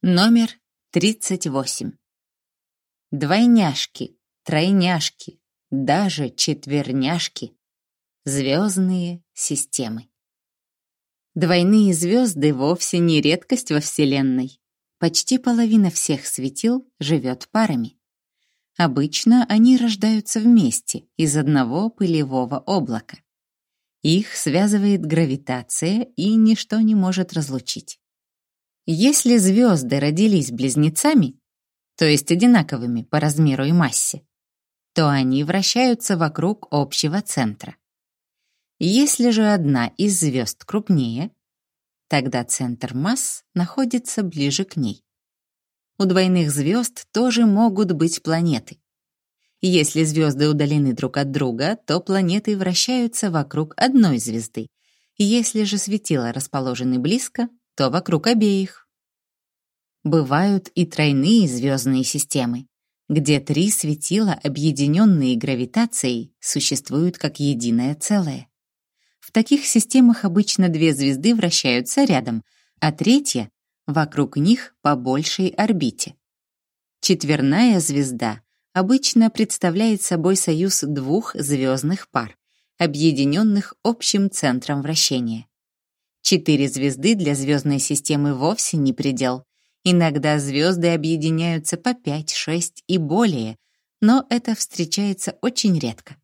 Номер 38. Двойняшки, тройняшки, даже четверняшки. Звездные системы. Двойные звезды вовсе не редкость во Вселенной. Почти половина всех светил живет парами. Обычно они рождаются вместе из одного пылевого облака. Их связывает гравитация, и ничто не может разлучить. Если звезды родились близнецами, то есть одинаковыми по размеру и массе, то они вращаются вокруг общего центра. Если же одна из звезд крупнее, тогда центр масс находится ближе к ней. У двойных звезд тоже могут быть планеты. Если звезды удалены друг от друга, то планеты вращаются вокруг одной звезды. Если же светила расположены близко, то вокруг обеих. Бывают и тройные звездные системы, где три светила, объединенные гравитацией, существуют как единое целое. В таких системах обычно две звезды вращаются рядом, а третья — вокруг них по большей орбите. Четверная звезда обычно представляет собой союз двух звездных пар, объединенных общим центром вращения. Четыре звезды для звездной системы вовсе не предел. Иногда звезды объединяются по 5, 6 и более, но это встречается очень редко.